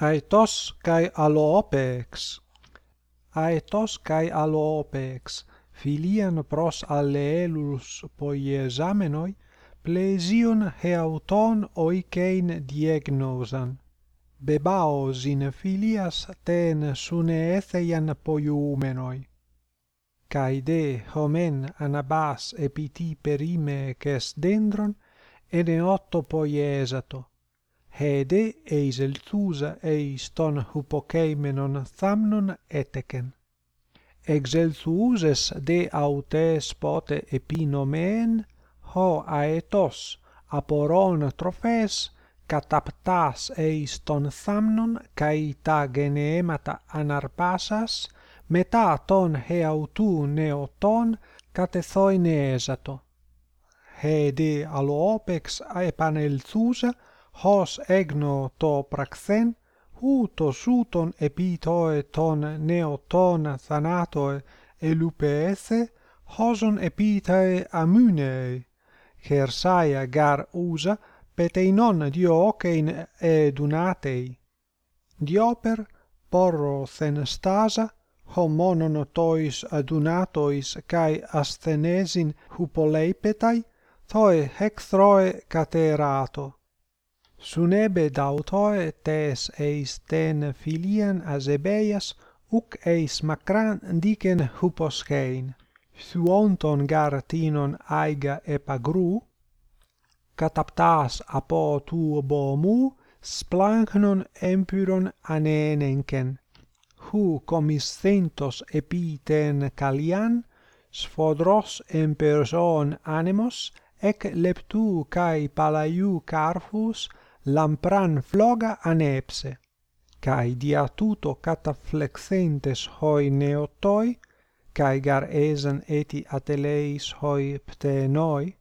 aetos kai alopex. Aetos kai alopex. Filian pros alleelus poiesamenoi plesion heauton oikein diagnosan. Bebaos in filias ten sune suneian poiumenoi. Kai de homen anabas epiti perime kes dendron ene otto poiesato hede eis elthusa eis ton hypokeimenon thamnon eteken. Exelthuses de autes pote epinomen, ho aetos aporon trophes καταπτάς εις τον θάμνον καί τα γενεέματα αναρπάσας, μετά τον εαυτού νεοτών κατεθόιν έζατο. Χεδε αλλοόπεξ επανελθούσα hos egno to praxen hu to suton epitoe ton neoton thanatoe elupese hoson epitae amynei chersaia gar usa peteinon diocein edunatei. Dioper porro thenstasa homonon tois adunatois kai asthenesin hupoleipetai toe hekthroe caterato. Sunebe dautoe tes eis ten filian azebeias uc eis macran diken huposchein Thuonton gar tinon aiga epagru, cataptas apo tu bomu, splanknon empyron anenenken. Hu comiscentos epiten kalian, sfodros en person anemos, ec leptu cae palaiu carfus, lampran floga anepse, cae diatuto cataflexentes hoi neotoi, cae gar esan eti ateleis hoi ptenoi,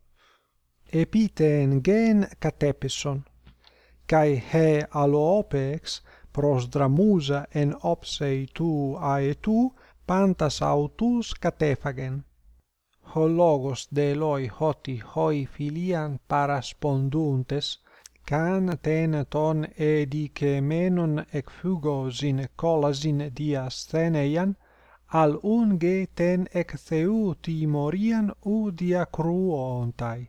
epiteen gen catepison, cae he aloopex prosdramusa en opsei tu aetu pantas autus catefagen. Ho logos de loi hoti hoi filian parasponduntes, can ten ton e menon ec fugosin colasin diasthenian al unge ten ec theou timorian u diacruontai